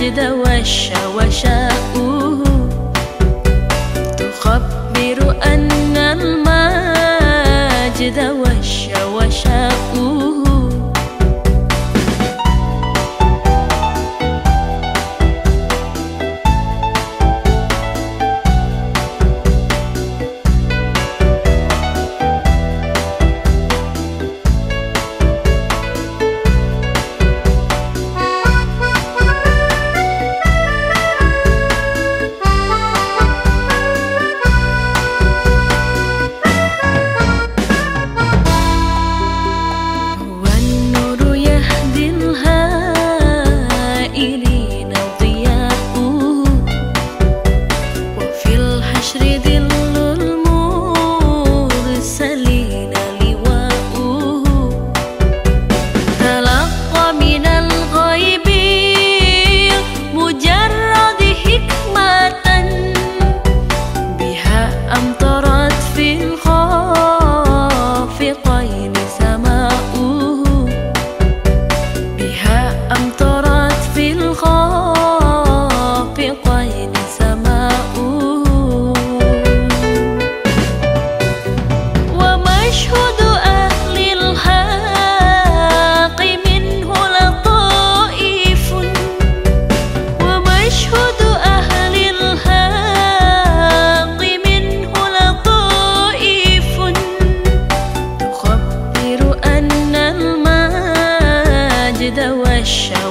المجد والشوشات show.